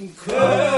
Good.